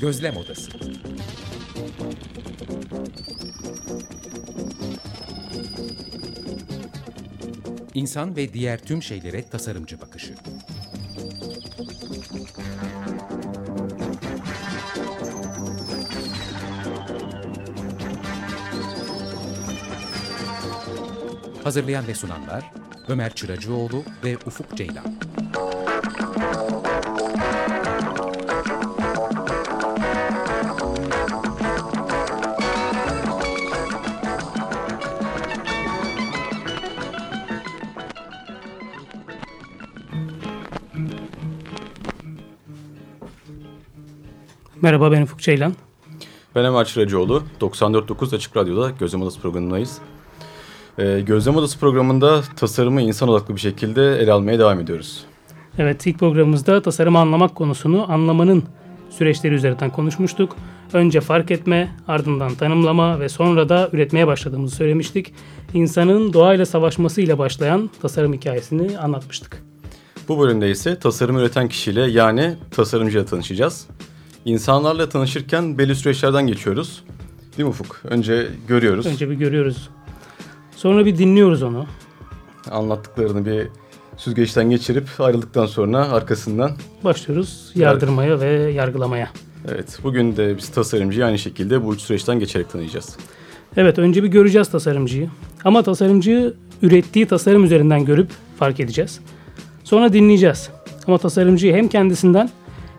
Gözlem Odası İnsan ve diğer tüm şeylere tasarımcı bakışı. Hazırlayan ve sunanlar Ömer Çıracıoğlu ve Ufuk Ceylan. Merhaba ben Ufuk Ceylan. Ben Ömer Çıracıoğlu. 94.9 Açık Radyo'da Gözlem Odası programındayız. Ee, Gözlem Odası programında tasarımı insan odaklı bir şekilde ele almaya devam ediyoruz. Evet ilk programımızda tasarımı anlamak konusunu anlamanın süreçleri üzerinden konuşmuştuk. Önce fark etme, ardından tanımlama ve sonra da üretmeye başladığımızı söylemiştik. İnsanın doğayla savaşmasıyla başlayan tasarım hikayesini anlatmıştık. Bu bölümde ise tasarım üreten kişiyle yani tasarımcıyla tanışacağız. İnsanlarla tanışırken belli süreçlerden geçiyoruz. Değil mi Ufuk? Önce görüyoruz. Önce bir görüyoruz. Sonra bir dinliyoruz onu. Anlattıklarını bir süzgeçten geçirip ayrıldıktan sonra arkasından başlıyoruz yardırmaya ve yargılamaya. Evet, bugün de biz tasarımcıyı aynı şekilde bu üç süreçten geçerek tanıyacağız. Evet, önce bir göreceğiz tasarımcıyı. Ama tasarımcıyı ürettiği tasarım üzerinden görüp fark edeceğiz. Sonra dinleyeceğiz. Ama tasarımcıyı hem kendisinden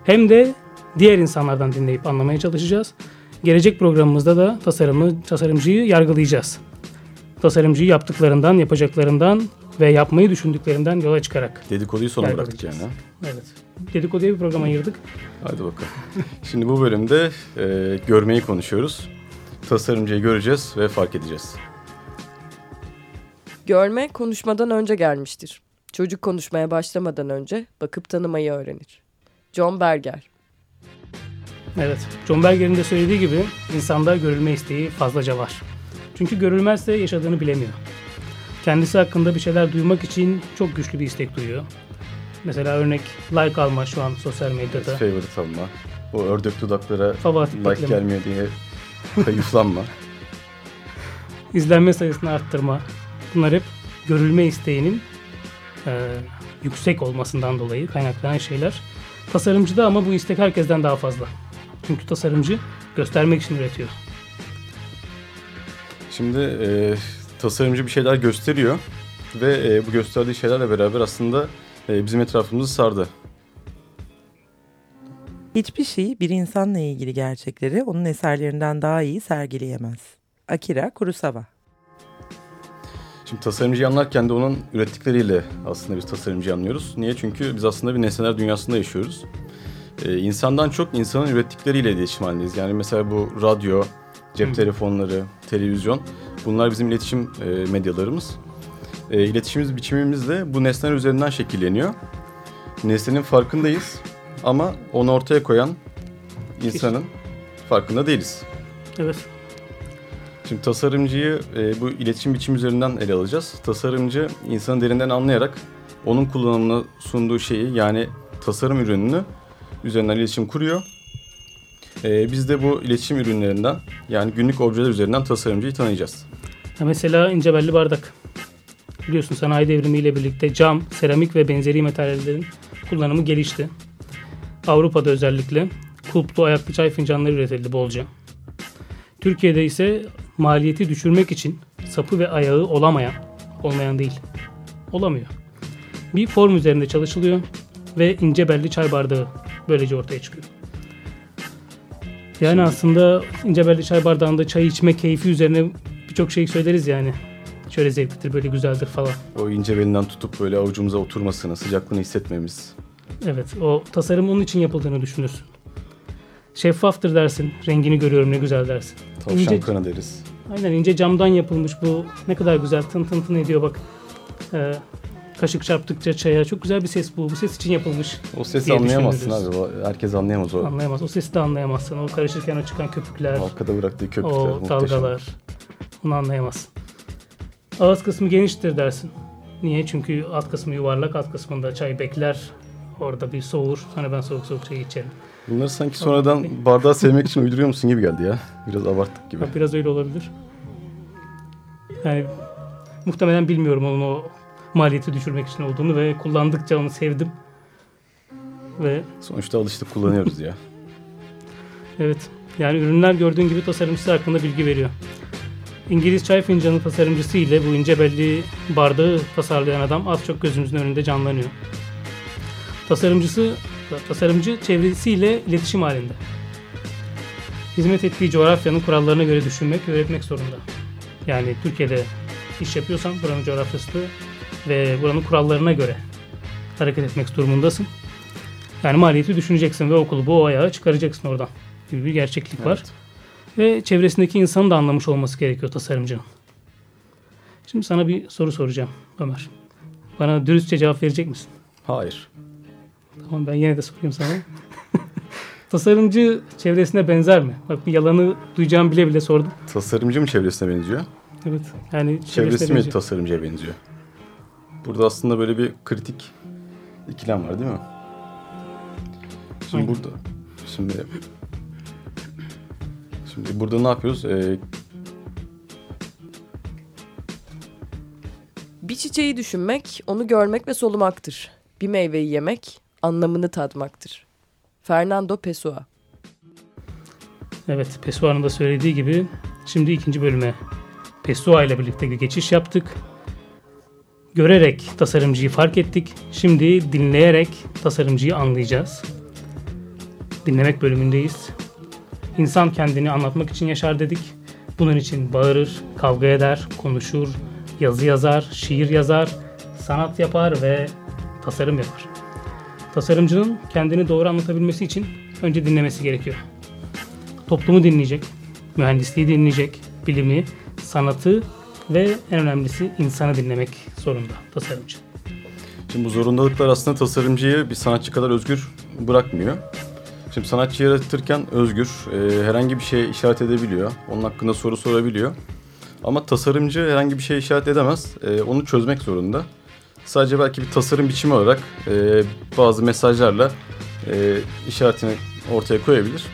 hem de diğer insanlardan dinleyip anlamaya çalışacağız. Gelecek programımızda da tasarımı, tasarımcıyı yargılayacağız. Tasarımcıyı yaptıklarından, yapacaklarından ve yapmayı düşündüklerinden yola çıkarak. Dedikoduyu sona bıraktık yani. Evet. Dedikoduya bir program ayırdık. Hadi bakalım. Şimdi bu bölümde e, görmeyi konuşuyoruz. Tasarımcıyı göreceğiz ve fark edeceğiz. Görme konuşmadan önce gelmiştir. Çocuk konuşmaya başlamadan önce bakıp tanımayı öğrenir. John Berger Evet, John Berger'in de söylediği gibi insanda görülme isteği fazlaca var. Çünkü görülmezse yaşadığını bilemiyor. Kendisi hakkında bir şeyler duymak için çok güçlü bir istek duyuyor. Mesela örnek like alma şu an sosyal medyada. Favorite alma. O ördek dudaklara Favorit like bekleme. gelmiyor diye kayıflanma. İzlenme sayısını arttırma. Bunlar hep görülme isteğinin e, yüksek olmasından dolayı kaynaklanan şeyler. Tasarımcıda ama bu istek herkesten daha fazla. Çünkü tasarımcı göstermek için üretiyor. Şimdi e, tasarımcı bir şeyler gösteriyor ve e, bu gösterdiği şeylerle beraber aslında e, bizim etrafımızı sardı. Hiçbir şey bir insanla ilgili gerçekleri onun eserlerinden daha iyi sergileyemez. Akira Kurosawa Şimdi tasarımcı anlarken de onun ürettikleriyle aslında biz tasarımcı anlıyoruz. Niye? Çünkü biz aslında bir nesneler dünyasında yaşıyoruz. Ee, insandan çok insanın ürettikleriyle iletişim halindeyiz. Yani mesela bu radyo, cep telefonları, televizyon bunlar bizim iletişim e, medyalarımız. E, iletişimimiz biçimimiz de bu nesneler üzerinden şekilleniyor. Nesnenin farkındayız ama onu ortaya koyan insanın farkında değiliz. Evet. Şimdi tasarımcıyı e, bu iletişim biçimi üzerinden ele alacağız. Tasarımcı insanı derinden anlayarak onun kullanımına sunduğu şeyi yani tasarım ürününü üzerinden iletişim kuruyor. E, biz de bu iletişim ürünlerinden yani günlük objeler üzerinden tasarımcıyı tanıyacağız. Mesela ince belli bardak. Biliyorsun sanayi devrimiyle birlikte cam, seramik ve benzeri materyallerin kullanımı gelişti. Avrupa'da özellikle kulplu ayaklı çay fincanları üretildi bolca. Türkiye'de ise maliyeti düşürmek için sapı ve ayağı olamayan, olmayan değil, olamıyor. Bir form üzerinde çalışılıyor ve ince belli çay bardağı böylece ortaya çıkıyor. Yani aslında ince belli çay bardağında çay içme keyfi üzerine birçok şey söyleriz yani. Şöyle zevklidir, böyle güzeldir falan. O ince belinden tutup böyle avucumuza oturmasını, sıcaklığını hissetmemiz. Evet, o tasarım onun için yapıldığını düşünürsün. Şeffaftır dersin, rengini görüyorum ne güzel dersin. Tavşan ince, kanı deriz. Aynen ince camdan yapılmış bu. Ne kadar güzel tın tın tın ediyor bak. Ee, kaşık çarptıkça çaya. Çok güzel bir ses bu. Bu ses için yapılmış. O sesi anlayamazsın abi. Herkes anlayamaz o. Anlayamaz. O sesi de anlayamazsın. O karışırken o çıkan köpükler. Arkada bıraktığı köpükler. O muhteşem. dalgalar. Onu anlayamaz. Ağız kısmı geniştir dersin. Niye? Çünkü alt kısmı yuvarlak. Alt kısmında çay bekler. Orada bir soğur. Sonra ben soğuk soğuk çay içerim. Bunları sanki sonradan bardağı sevmek için uyduruyor musun gibi geldi ya. Biraz abarttık gibi. Bak biraz öyle olabilir. Yani muhtemelen bilmiyorum onun o maliyeti düşürmek için olduğunu ve kullandıkça onu sevdim. Ve Sonuçta alıştık kullanıyoruz ya. evet yani ürünler gördüğün gibi tasarımcısı hakkında bilgi veriyor. İngiliz çay fincanı tasarımcısı ile bu ince belli bardağı tasarlayan adam az çok gözümüzün önünde canlanıyor. Tasarımcısı, tasarımcı çevresiyle iletişim halinde. Hizmet ettiği coğrafyanın kurallarına göre düşünmek ve üretmek zorunda. Yani Türkiye'de iş yapıyorsan buranın coğrafyası ve buranın kurallarına göre hareket etmek durumundasın. Yani maliyeti düşüneceksin ve okulu bu ayağa çıkaracaksın oradan gibi bir gerçeklik var. Evet. Ve çevresindeki insanın da anlamış olması gerekiyor tasarımcının. Şimdi sana bir soru soracağım Ömer. Bana dürüstçe cevap verecek misin? Hayır. Tamam ben yine de sorayım sana. Tasarımcı çevresine benzer mi? Bak bir yalanı duyacağım bile bile sordum. Tasarımcı mı çevresine benziyor? Evet. Yani Çevresi çevresine mi benziyor. tasarımcıya benziyor? Burada aslında böyle bir kritik ikilem var değil mi? Şimdi Aynen. burada şimdi şimdi burada ne yapıyoruz? Ee, Bir çiçeği düşünmek, onu görmek ve solumaktır. Bir meyveyi yemek, anlamını tadmaktır. Fernando Pessoa Evet, Pessoa'nın da söylediği gibi şimdi ikinci bölüme Pessoa ile birlikte bir geçiş yaptık. Görerek tasarımcıyı fark ettik. Şimdi dinleyerek tasarımcıyı anlayacağız. Dinlemek bölümündeyiz. İnsan kendini anlatmak için yaşar dedik. Bunun için bağırır, kavga eder, konuşur, yazı yazar, şiir yazar, sanat yapar ve tasarım yapar. Tasarımcının kendini doğru anlatabilmesi için önce dinlemesi gerekiyor toplumu dinleyecek, mühendisliği dinleyecek, bilimi, sanatı ve en önemlisi insanı dinlemek zorunda tasarımcı. Şimdi bu zorundalıklar aslında tasarımcıyı bir sanatçı kadar özgür bırakmıyor. Şimdi sanatçı yaratırken özgür, e, herhangi bir şeye işaret edebiliyor. Onun hakkında soru sorabiliyor. Ama tasarımcı herhangi bir şeye işaret edemez. E, onu çözmek zorunda. Sadece belki bir tasarım biçimi olarak e, bazı mesajlarla e, işaretini ortaya koyabilir.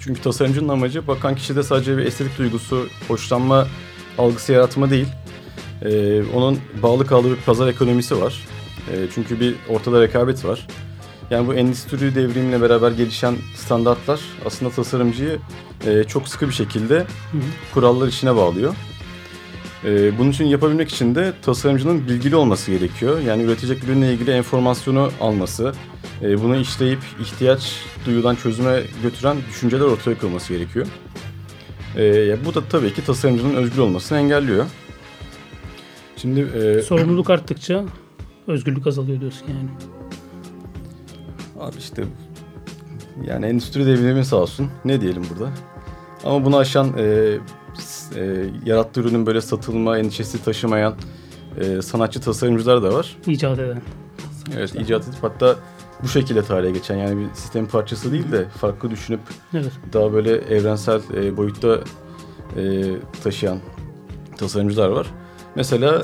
Çünkü tasarımcının amacı bakan kişide sadece bir estetik duygusu, hoşlanma algısı yaratma değil. E, onun bağlı kaldığı bir pazar ekonomisi var. E, çünkü bir ortada rekabet var. Yani bu endüstri devrimiyle beraber gelişen standartlar aslında tasarımcıyı e, çok sıkı bir şekilde Hı hı. kurallar içine bağlıyor. E, bunun için yapabilmek için de tasarımcının bilgili olması gerekiyor. Yani üretecek ürünle ilgili enformasyonu alması, e, bunu işleyip ihtiyaç duyulan çözüme götüren düşünceler ortaya konması gerekiyor. E, ya bu da tabii ki tasarımcının özgür olmasını engelliyor. Şimdi e, Sorumluluk arttıkça özgürlük azalıyor diyorsun yani. Abi işte yani endüstri devrimi sağ olsun. Ne diyelim burada. Ama bunu aşan e, e, yarattığı ürünün böyle satılma endişesi taşımayan e, sanatçı tasarımcılar da var. İcat eden. Evet icat edip hatta bu şekilde tarihe geçen yani bir sistemin parçası değil de farklı düşünüp Evet. daha böyle evrensel e, boyutta e, taşıyan tasarımcılar var. Mesela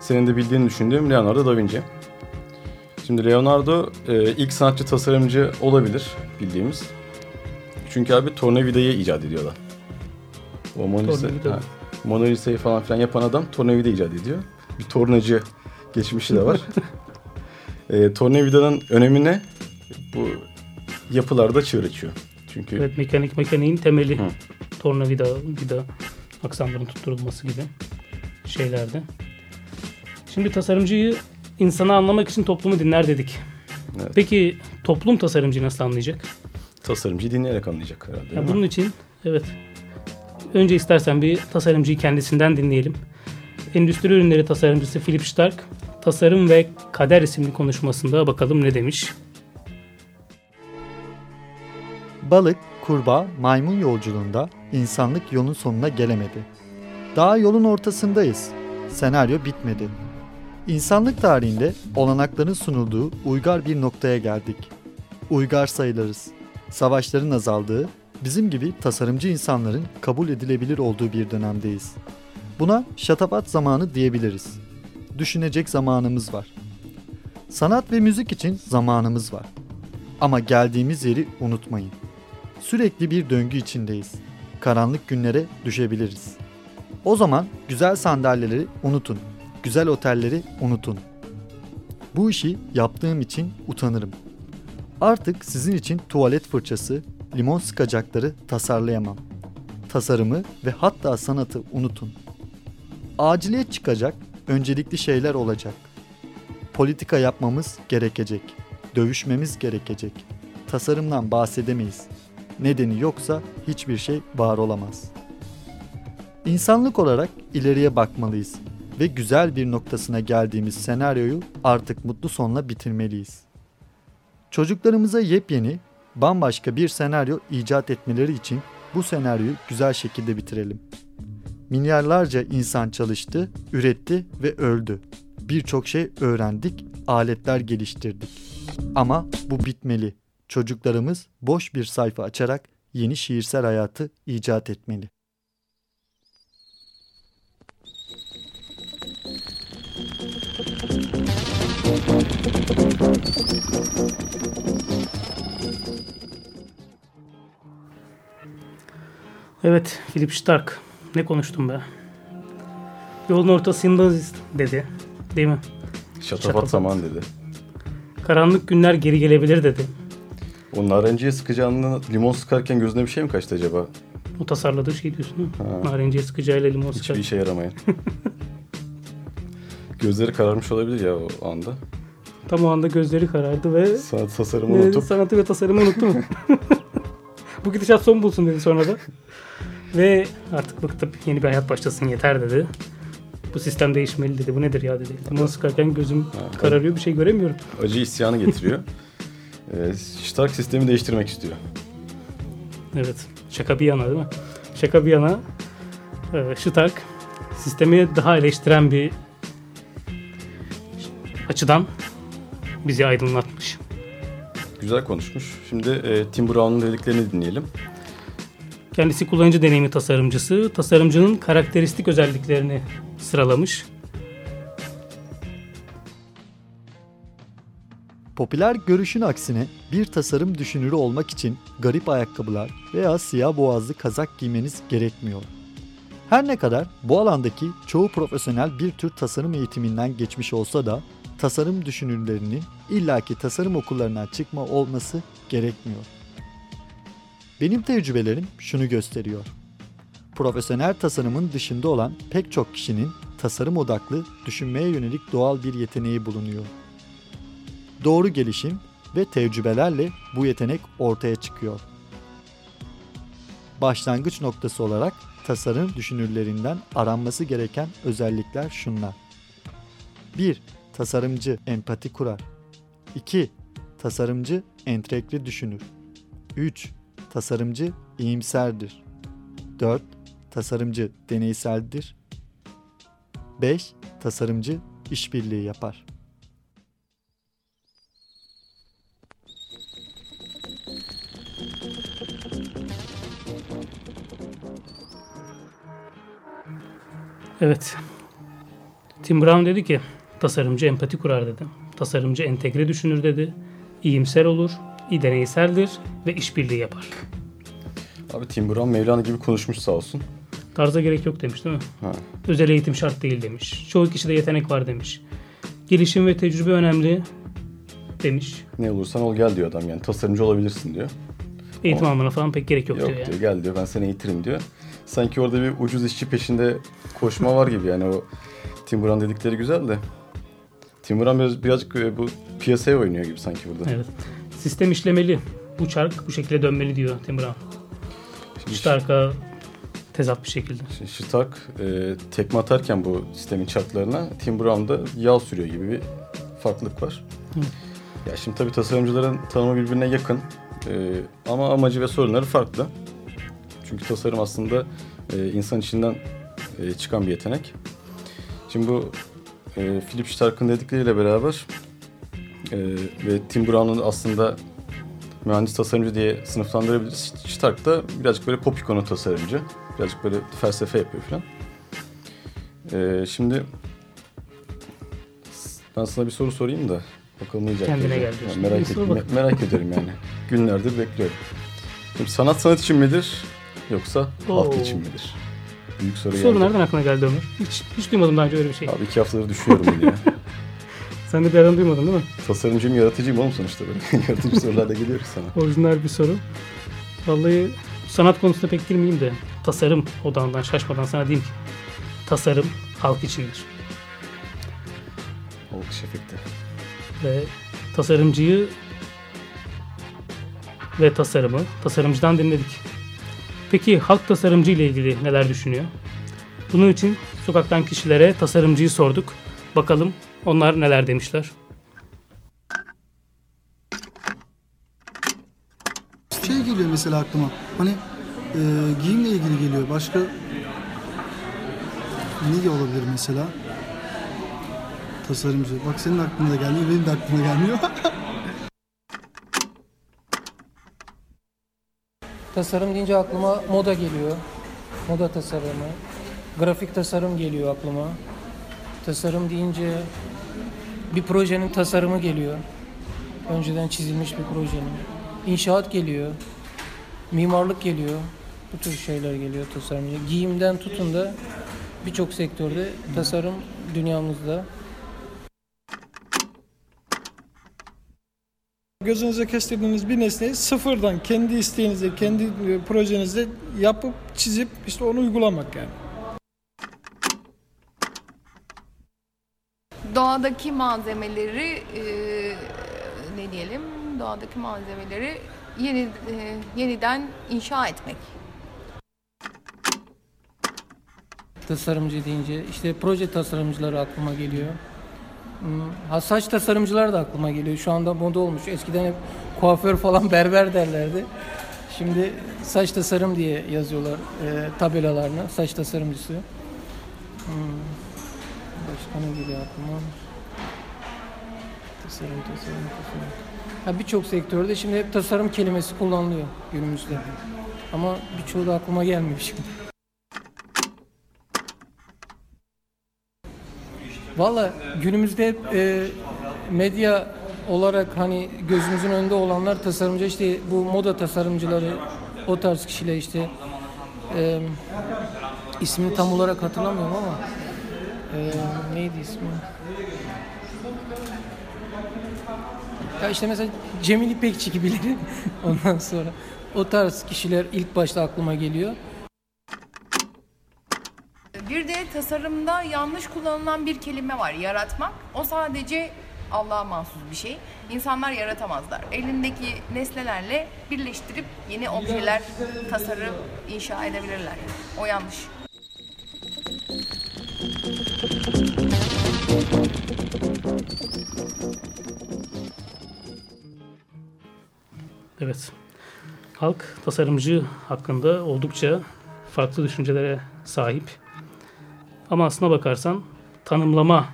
senin de bildiğini düşündüğüm Leonardo da Vinci. Şimdi Leonardo e, ilk sanatçı tasarımcı olabilir bildiğimiz. Çünkü abi tornavidayı icat ediyor adam. O Mona Lisa, Tornavida. ha, Mona Lisa'yı falan filan yapan adam tornavida icat ediyor. Bir tornacı geçmişi de var. e, tornavidanın önemine bu yapılarda çığır açıyor. Çünkü Evet mekanik mekaniğin temeli. Hı. Tornavida, vida, aksamların tutturulması gibi şeylerde. Şimdi tasarımcıyı insanı anlamak için toplumu dinler dedik. Evet. Peki toplum tasarımcıyı nasıl anlayacak? tasarımcıyı dinleyerek anlayacak herhalde. Ya mi? bunun için evet. Önce istersen bir tasarımcıyı kendisinden dinleyelim. Endüstri ürünleri tasarımcısı Philip Stark Tasarım ve Kader isimli konuşmasında bakalım ne demiş. Balık, kurbağa, maymun yolculuğunda insanlık yolun sonuna gelemedi. Daha yolun ortasındayız. Senaryo bitmedi. İnsanlık tarihinde olanakların sunulduğu uygar bir noktaya geldik. Uygar sayılırız. Savaşların azaldığı, bizim gibi tasarımcı insanların kabul edilebilir olduğu bir dönemdeyiz. Buna şatafat zamanı diyebiliriz. Düşünecek zamanımız var. Sanat ve müzik için zamanımız var. Ama geldiğimiz yeri unutmayın. Sürekli bir döngü içindeyiz. Karanlık günlere düşebiliriz. O zaman güzel sandalyeleri unutun. Güzel otelleri unutun. Bu işi yaptığım için utanırım. Artık sizin için tuvalet fırçası, limon sıkacakları tasarlayamam. Tasarımı ve hatta sanatı unutun. Aciliyet çıkacak, öncelikli şeyler olacak. Politika yapmamız gerekecek. Dövüşmemiz gerekecek. Tasarımdan bahsedemeyiz. Nedeni yoksa hiçbir şey var olamaz. İnsanlık olarak ileriye bakmalıyız ve güzel bir noktasına geldiğimiz senaryoyu artık mutlu sonla bitirmeliyiz. Çocuklarımıza yepyeni, bambaşka bir senaryo icat etmeleri için bu senaryoyu güzel şekilde bitirelim. Milyarlarca insan çalıştı, üretti ve öldü. Birçok şey öğrendik, aletler geliştirdik. Ama bu bitmeli. Çocuklarımız boş bir sayfa açarak yeni şiirsel hayatı icat etmeli. Evet, Philip Stark. Ne konuştum be? Yolun ortasındayız dedi. Değil mi? Şatafat Şatafat. zaman dedi. Karanlık günler geri gelebilir dedi. O narenciye sıkacağını limon sıkarken gözüne bir şey mi kaçtı acaba? O tasarladığı şey diyorsun değil mi? Ha. Narenciye sıkacağıyla limon Hiçbir sıkar. işe yaramayan. Gözleri kararmış olabilir ya o anda. Tam o anda gözleri karardı ve Sanat tasarımı ne unutup sanatı ve tasarımı unuttu mu? Bu gidişat son bulsun dedi sonra da. Ve artık bıktım yeni bir hayat başlasın yeter dedi. Bu sistem değişmeli dedi. Bu nedir ya dedi. Limon sıkarken gözüm kararıyor bir şey göremiyorum. acı isyanı getiriyor. ee, Stark sistemi değiştirmek istiyor. Evet. Şaka bir yana değil mi? Şaka bir yana. E, Stark sistemi daha eleştiren bir açıdan bizi aydınlatmış. Güzel konuşmuş. Şimdi e, Tim Brown'un dediklerini dinleyelim. Kendisi kullanıcı deneyimi tasarımcısı. Tasarımcının karakteristik özelliklerini sıralamış. Popüler görüşün aksine bir tasarım düşünürü olmak için garip ayakkabılar veya siyah boğazlı kazak giymeniz gerekmiyor. Her ne kadar bu alandaki çoğu profesyonel bir tür tasarım eğitiminden geçmiş olsa da tasarım düşünürlerinin illaki tasarım okullarından çıkma olması gerekmiyor. Benim tecrübelerim şunu gösteriyor. Profesyonel tasarımın dışında olan pek çok kişinin tasarım odaklı düşünmeye yönelik doğal bir yeteneği bulunuyor. Doğru gelişim ve tecrübelerle bu yetenek ortaya çıkıyor. Başlangıç noktası olarak tasarım düşünürlerinden aranması gereken özellikler şunlar. 1. Tasarımcı empati kurar. 2. Tasarımcı entrekli düşünür. 3. Tasarımcı iyimserdir. 4. Tasarımcı deneyseldir. 5. Tasarımcı işbirliği yapar. Evet. Tim Brown dedi ki tasarımcı empati kurar dedi. Tasarımcı entegre düşünür dedi. İyimser olur, iyi deneyseldir ve işbirliği yapar. Abi Tim Brown Mevlana gibi konuşmuş sağ olsun. Tarza gerek yok demiş değil mi? Ha. Özel eğitim şart değil demiş. Çoğu kişide yetenek var demiş. Gelişim ve tecrübe önemli demiş. Ne olursan ol gel diyor adam yani tasarımcı olabilirsin diyor. Eğitim almana falan pek gerek yok, Yok diyor diyor yani. gel diyor ben seni eğitirim diyor. Sanki orada bir ucuz işçi peşinde koşma var gibi yani o Tim Brown dedikleri güzel de. Tim Brown biraz, birazcık e, bu piyasaya oynuyor gibi sanki burada. Evet. Sistem işlemeli. Bu çark bu şekilde dönmeli diyor Tim Brown. Şimdi Stark'a tezat bir şekilde. Stark e, tekme atarken bu sistemin çarklarına Tim Brown'da yağ sürüyor gibi bir farklılık var. Hı. Ya şimdi tabii tasarımcıların tanımı birbirine yakın E, ama amacı ve sorunları farklı. Çünkü tasarım aslında e, insan içinden e, çıkan bir yetenek. Şimdi bu e, Philip Stark'ın dedikleriyle beraber e, ve Tim Brown'un aslında mühendis tasarımcı diye sınıflandırabiliriz. Stark da birazcık böyle pop ikonu tasarımcı. Birazcık böyle felsefe yapıyor falan. Ee, şimdi ben sana bir soru sorayım da Bakalım ne. Kendine gel diyorsun. Ya Merak, et, me- merak ediyorum yani. Günlerdir bekliyorum. Şimdi sanat sanat için midir yoksa halk Oo. için midir? Büyük soru Bu soru geldi. nereden aklına geldi Ömer? Hiç, hiç duymadım daha önce öyle bir şey. Abi iki haftadır düşünüyorum bunu ya. Sen de bir yerden duymadın değil mi? Tasarımcıyım, yaratıcıyım oğlum sonuçta böyle. Yaratıcı sorularda geliyoruz sana. Orijinal bir soru. Vallahi sanat konusunda pek girmeyeyim de tasarım odağından şaşmadan sana diyeyim ki tasarım halk içindir. Alkış efekti. Ve tasarımcıyı ve tasarımı tasarımcıdan dinledik. Peki halk tasarımcı ile ilgili neler düşünüyor? Bunun için sokaktan kişilere tasarımcıyı sorduk. Bakalım onlar neler demişler. Şey geliyor mesela aklıma. Hani e, giyimle ilgili geliyor. Başka ne olabilir mesela? Tasarımcı. Bak senin aklına gelmiyor, benim de aklıma gelmiyor. Tasarım deyince aklıma moda geliyor. Moda tasarımı. Grafik tasarım geliyor aklıma. Tasarım deyince bir projenin tasarımı geliyor. Önceden çizilmiş bir projenin. İnşaat geliyor. Mimarlık geliyor. Bu tür şeyler geliyor tasarımcı. Giyimden tutun da birçok sektörde tasarım dünyamızda Gözünüze kestirdiğiniz bir nesneyi sıfırdan kendi isteğinizle, kendi e, projenizle yapıp çizip işte onu uygulamak yani. doğadaki malzemeleri e, ne diyelim doğadaki malzemeleri yeni e, yeniden inşa etmek. tasarımcı deyince işte proje tasarımcıları aklıma geliyor. Ha saç tasarımcılar da aklıma geliyor. Şu anda moda olmuş. Eskiden hep kuaför falan berber derlerdi. Şimdi saç tasarım diye yazıyorlar e, tabelalarına. Saç tasarımcısı. Hmm, Başka ne geliyor aklıma? Tasarım, tasarım, tasarım. Ha birçok sektörde şimdi hep tasarım kelimesi kullanılıyor günümüzde. Ama birçoğu da aklıma gelmiyor şimdi. Valla günümüzde hep e, medya olarak hani gözümüzün önünde olanlar tasarımcı işte bu moda tasarımcıları o tarz kişiler işte e, ismini tam olarak hatırlamıyorum ama e, neydi ismi? Ya işte mesela Cemil İpekçi gibileri ondan sonra o tarz kişiler ilk başta aklıma geliyor. Bir de tasarımda yanlış kullanılan bir kelime var yaratmak. O sadece Allah'a mahsus bir şey. İnsanlar yaratamazlar. Elindeki nesnelerle birleştirip yeni objeler, tasarım inşa edebilirler. O yanlış. Evet. Halk tasarımcı hakkında oldukça farklı düşüncelere sahip. Ama aslına bakarsan tanımlama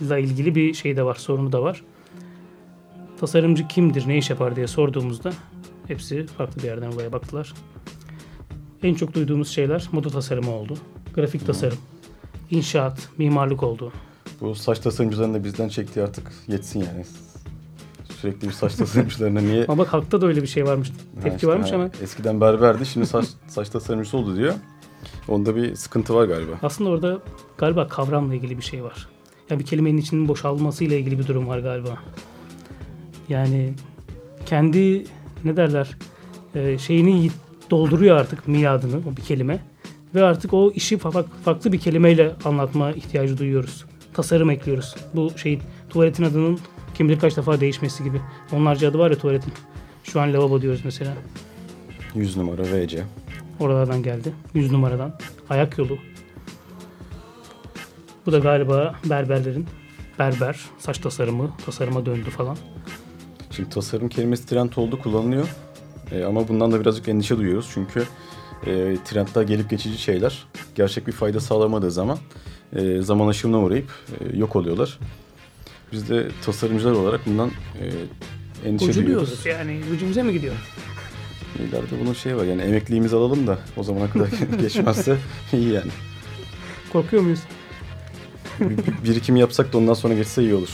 ile ilgili bir şey de var, sorunu da var. Tasarımcı kimdir, ne iş yapar diye sorduğumuzda hepsi farklı bir yerden olaya baktılar. En çok duyduğumuz şeyler moda tasarımı oldu. Grafik tasarım, inşaat, mimarlık oldu. Bu saç tasarımcılarının da bizden çektiği artık yetsin yani. Sürekli bir saç tasarımcılarına niye... Ama bak halkta da öyle bir şey varmış. Ha Tepki işte, varmış ha, ama Eskiden berberdi şimdi saç, saç tasarımcısı oldu diyor. Onda bir sıkıntı var galiba. Aslında orada galiba kavramla ilgili bir şey var. Yani bir kelimenin içinin boşalmasıyla ilgili bir durum var galiba. Yani kendi ne derler e, şeyini yi- dolduruyor artık miadını o bir kelime. Ve artık o işi fa- farklı bir kelimeyle anlatma ihtiyacı duyuyoruz. Tasarım ekliyoruz. Bu şeyin tuvaletin adının kim bilir kaç defa değişmesi gibi. Onlarca adı var ya tuvaletin. Şu an lavabo diyoruz mesela. 100 numara VC. Oralardan geldi. 100 numaradan. Ayak yolu. Bu da galiba berberlerin berber, saç tasarımı, tasarıma döndü falan. Şimdi tasarım kelimesi trend oldu kullanılıyor. E, ama bundan da birazcık endişe duyuyoruz. Çünkü e, trendler gelip geçici şeyler. Gerçek bir fayda sağlamadığı zaman e, zaman aşımına uğrayıp e, yok oluyorlar. Biz de tasarımcılar olarak bundan e, endişe duyuyoruz. Uculuyoruz yani. Ucumuza mı gidiyor? İleride bunun şey var yani emekliliğimizi alalım da o zamana kadar geçmezse iyi yani. Korkuyor muyuz? Bir- bir- Birikim yapsak da ondan sonra geçse iyi olur.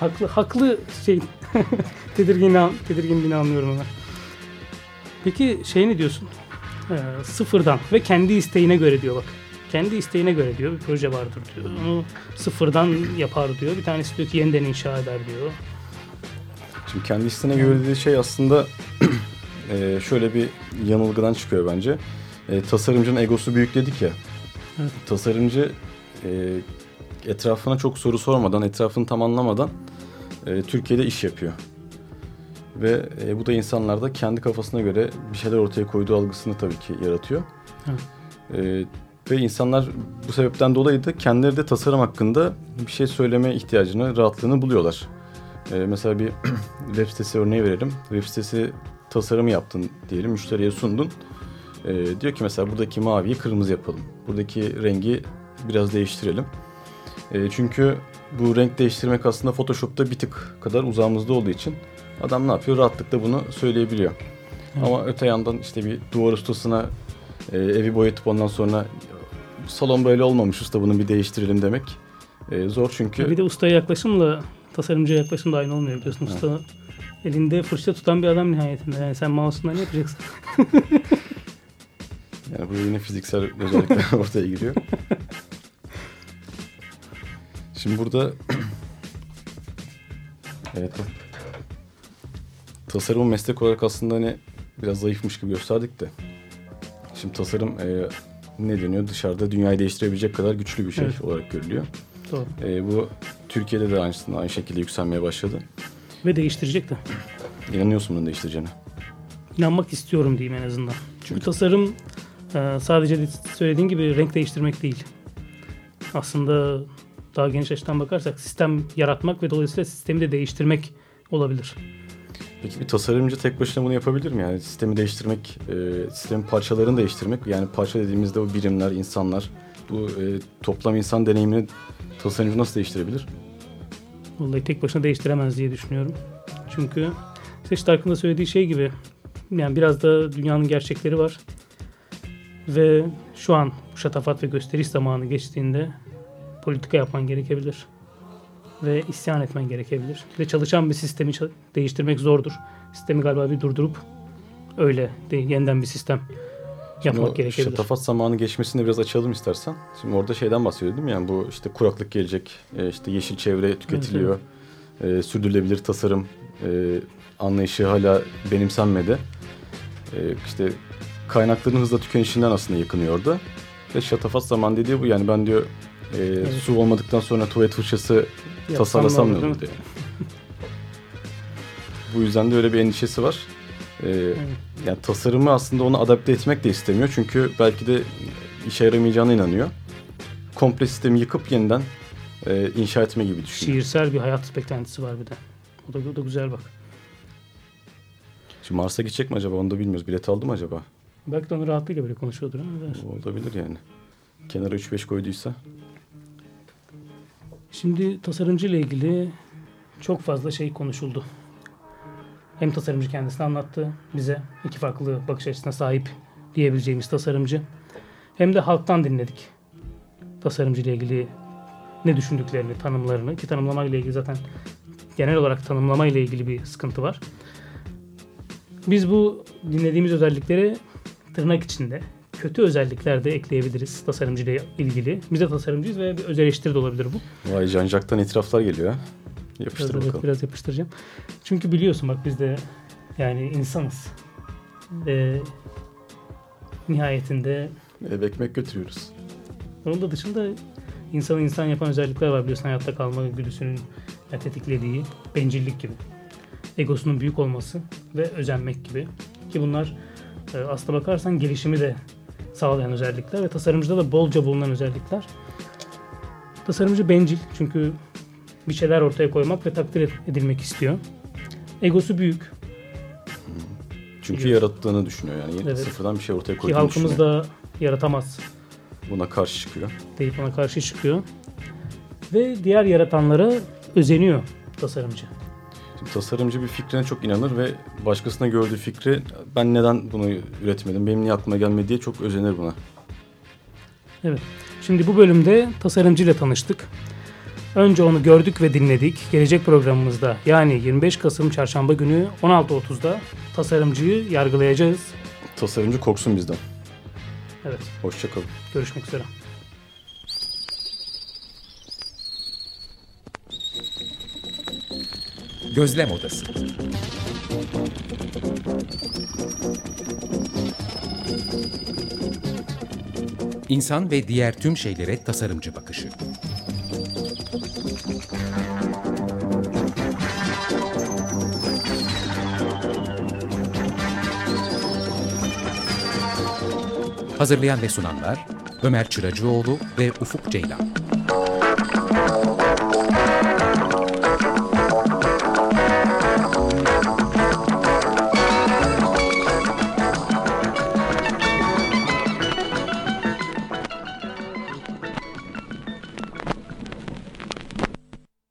Haklı haklı şey tedirgin tedirginliğini anlıyorum ama. Peki şey ne diyorsun? Ee, sıfırdan ve kendi isteğine göre diyor bak. Kendi isteğine göre diyor bir proje vardır diyor. Onu sıfırdan yapar diyor. Bir tanesi diyor ki yeniden inşa eder diyor. Şimdi kendi isteğine göre dediği şey aslında e, şöyle bir yanılgıdan çıkıyor bence. E, tasarımcının egosu büyük dedik ya. Evet. Tasarımcı e, etrafına çok soru sormadan, etrafını tam anlamadan e, Türkiye'de iş yapıyor. Ve e, bu da insanlarda kendi kafasına göre bir şeyler ortaya koyduğu algısını tabii ki yaratıyor. Evet. E, ve insanlar bu sebepten dolayı da kendileri de tasarım hakkında bir şey söyleme ihtiyacını, rahatlığını buluyorlar. E, mesela bir web sitesi örneği verelim. Web sitesi tasarımı yaptın diyelim, müşteriye sundun. E, diyor ki mesela buradaki maviyi kırmızı yapalım. Buradaki rengi biraz değiştirelim. E, çünkü bu renk değiştirmek aslında Photoshop'ta bir tık kadar uzağımızda olduğu için adam ne yapıyor? Rahatlıkla bunu söyleyebiliyor. Evet. Ama öte yandan işte bir duvar ustasına e, evi boyatıp ondan sonra salon böyle olmamış usta bunu bir değiştirelim demek e, zor çünkü. Bir de ustaya yaklaşımla tasarımcıya yaklaşım da aynı olmuyor biliyorsun. Usta elinde fırça tutan bir adam nihayetinde. Yani sen mouse'unla ne yapacaksın? Yani burada yine fiziksel özellikler ortaya giriyor. Şimdi burada evet tasarımı meslek olarak aslında hani biraz zayıfmış gibi gösterdik de. Şimdi tasarım e, ne deniyor? Dışarıda dünyayı değiştirebilecek kadar güçlü bir şey Evet. olarak görülüyor. Doğru. E, bu Türkiye'de de aynısında aynı şekilde yükselmeye başladı. Ve değiştirecek de. İnanıyorsun bunun değiştireceğine. İnanmak istiyorum diyeyim en azından. Çünkü tasarım e, sadece de söylediğin gibi renk değiştirmek değil. Aslında daha geniş açıdan bakarsak sistem yaratmak ve dolayısıyla sistemi de değiştirmek olabilir. Peki bir tasarımcı tek başına bunu yapabilir mi? Yani sistemi değiştirmek, e, sistemin parçalarını değiştirmek. Yani parça dediğimizde o birimler, insanlar, bu e, toplam insan deneyimini tasarımcı nasıl değiştirebilir? Vallahi tek başına değiştiremez diye düşünüyorum. Çünkü işte Stark'ın da söylediği şey gibi yani biraz da dünyanın gerçekleri var. Ve şu an bu şatafat ve gösteriş zamanı geçtiğinde politika yapman gerekebilir. Ve isyan etmen gerekebilir. Ve çalışan bir sistemi değiştirmek zordur. Sistemi galiba bir durdurup öyle de yeniden bir sistem yapmak o gerekebilir. Şatafat zamanı geçmesini biraz açalım istersen. Şimdi orada şeyden bahsediyor değil mi? Yani bu işte kuraklık gelecek, e, işte yeşil çevre tüketiliyor, e, sürdürülebilir tasarım e, anlayışı hala benimsenmedi. E, işte kaynakların hızla tükenişinden aslında yakınıyor orada. Ve şatafat zaman dediği bu yani ben diyor e, su olmadıktan sonra tuvalet fırçası tasarlasam ne olur, diyor. Bu yüzden de öyle bir endişesi var. Ee, yani tasarımı aslında onu adapte etmek de istemiyor. Çünkü belki de işe yaramayacağına inanıyor. Komple sistemi yıkıp yeniden e, inşa etme gibi düşünüyor. Şiirsel bir hayat beklentisi var bir de. O da, o da güzel bak. Şimdi Mars'a gidecek mi acaba onu da bilmiyoruz. Bilet aldı mı acaba? Belki de onu rahatlığıyla böyle konuşuyordur ama. Olabilir yani. Kenara 3-5 koyduysa. Şimdi tasarımcı ile ilgili çok fazla şey konuşuldu. Hem tasarımcı kendisini anlattı bize. iki farklı bakış açısına sahip diyebileceğimiz tasarımcı. Hem de halktan dinledik. Tasarımcı ile ilgili ne düşündüklerini, tanımlarını. Ki tanımlama ile ilgili zaten genel olarak tanımlama ile ilgili bir sıkıntı var. Biz bu dinlediğimiz özellikleri tırnak içinde kötü özellikler de ekleyebiliriz tasarımcı ile ilgili. Biz de tasarımcıyız ve bir öz eleştiri de olabilir bu. Vay Jean-Jacques'tan itiraflar geliyor. Yapıştır Biraz, evet, bakalım. biraz yapıştıracağım. Çünkü biliyorsun bak biz de yani insanız. Ve nihayetinde Ev ekmek götürüyoruz. onun da dışında insanı insan yapan özellikler var. Biliyorsun hayatta kalma güdüsünün tetiklediği bencillik gibi. Egosunun büyük olması ve özenmek gibi. Ki bunlar e, aslına bakarsan gelişimi de sağlayan özellikler ve tasarımcıda da bolca bulunan özellikler. Tasarımcı bencil çünkü bir şeyler ortaya koymak ve takdir edilmek istiyor. Egosu büyük Çünkü Biliyorsun. yarattığını düşünüyor yani. Evet. Sıfırdan bir şey ortaya ki koyduğunu halkımız düşünüyor. da yaratamaz Buna karşı çıkıyor. deyip ona karşı çıkıyor. Ve diğer yaratanlara özeniyor tasarımcı. Şimdi tasarımcı bir fikrine çok inanır ve başkasına gördüğü fikri ben neden bunu üretmedim, benim niye aklıma gelmedi diye çok özenir buna. Evet. Şimdi bu bölümde tasarımcı ile tanıştık. Önce onu gördük ve dinledik. Gelecek programımızda yani 25 Kasım Çarşamba günü 16.30'da tasarımcıyı yargılayacağız. Tasarımcı korksun bizden. Evet, Hoşçakalın. görüşmek üzere. Gözlem Odası. İnsan ve diğer tüm şeylere tasarımcı bakışı. Hazırlayan ve sunanlar Ömer Çıracıoğlu ve Ufuk Ceylan.